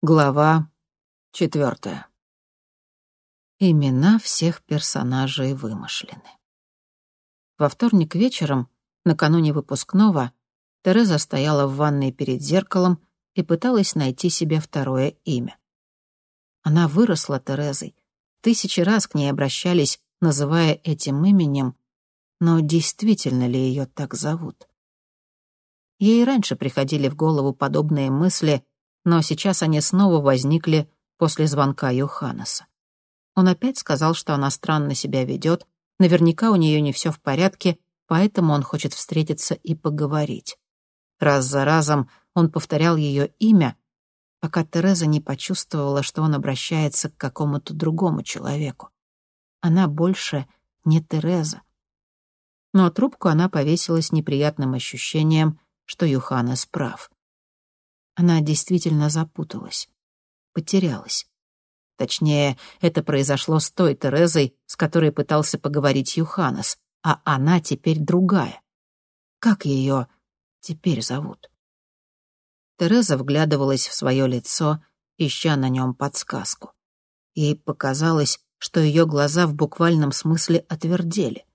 Глава четвертая. Имена всех персонажей вымышлены. Во вторник вечером, накануне выпускного, Тереза стояла в ванной перед зеркалом и пыталась найти себе второе имя. Она выросла Терезой. Тысячи раз к ней обращались, называя этим именем, но действительно ли ее так зовут? Ей раньше приходили в голову подобные мысли — но сейчас они снова возникли после звонка Йоханнеса. Он опять сказал, что она странно себя ведет, наверняка у нее не все в порядке, поэтому он хочет встретиться и поговорить. Раз за разом он повторял ее имя, пока Тереза не почувствовала, что он обращается к какому-то другому человеку. Она больше не Тереза. Но трубку она повесила с неприятным ощущением, что Юханес прав. Она действительно запуталась, потерялась. Точнее, это произошло с той Терезой, с которой пытался поговорить Юханес, а она теперь другая. Как ее теперь зовут? Тереза вглядывалась в свое лицо, ища на нем подсказку. Ей показалось, что ее глаза в буквальном смысле отвердели,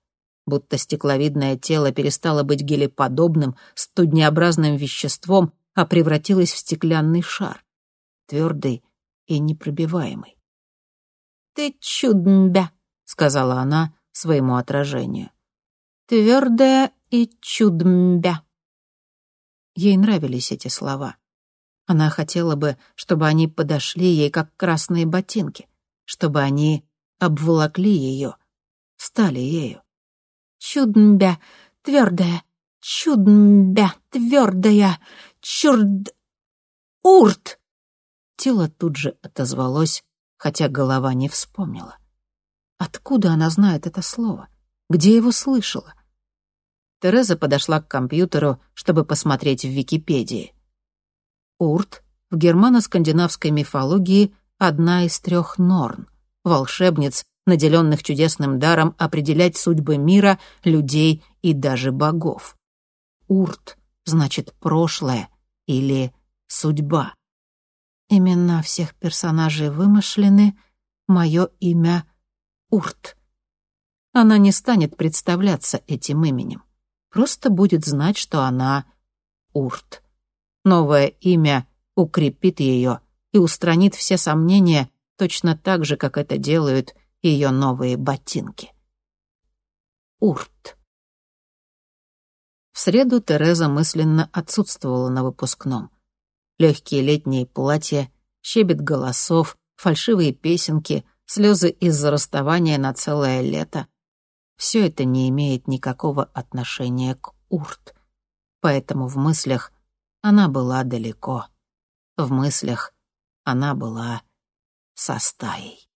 будто стекловидное тело перестало быть гелеподобным, студнеобразным веществом а превратилась в стеклянный шар, твердый и непробиваемый. «Ты чудмбя», — сказала она своему отражению. «Твердая и чудмбя». Ей нравились эти слова. Она хотела бы, чтобы они подошли ей, как красные ботинки, чтобы они обволокли ее, стали ею. «Чудмбя, твердая, чудмбя, твердая, Чёрт! Урт!» Тело тут же отозвалось, хотя голова не вспомнила. Откуда она знает это слово? Где его слышала? Тереза подошла к компьютеру, чтобы посмотреть в Википедии. Урт в германо-скандинавской мифологии одна из трех Норн, волшебниц, наделенных чудесным даром определять судьбы мира, людей и даже богов. Урт значит прошлое, или судьба. Имена всех персонажей вымышлены, мое имя — Урт. Она не станет представляться этим именем, просто будет знать, что она — Урт. Новое имя укрепит ее и устранит все сомнения точно так же, как это делают ее новые ботинки. Урт. Среду Тереза мысленно отсутствовала на выпускном. Легкие летние платья, щебет голосов, фальшивые песенки, слезы из-за расставания на целое лето. Все это не имеет никакого отношения к Урт. Поэтому в мыслях она была далеко. В мыслях она была со стаей.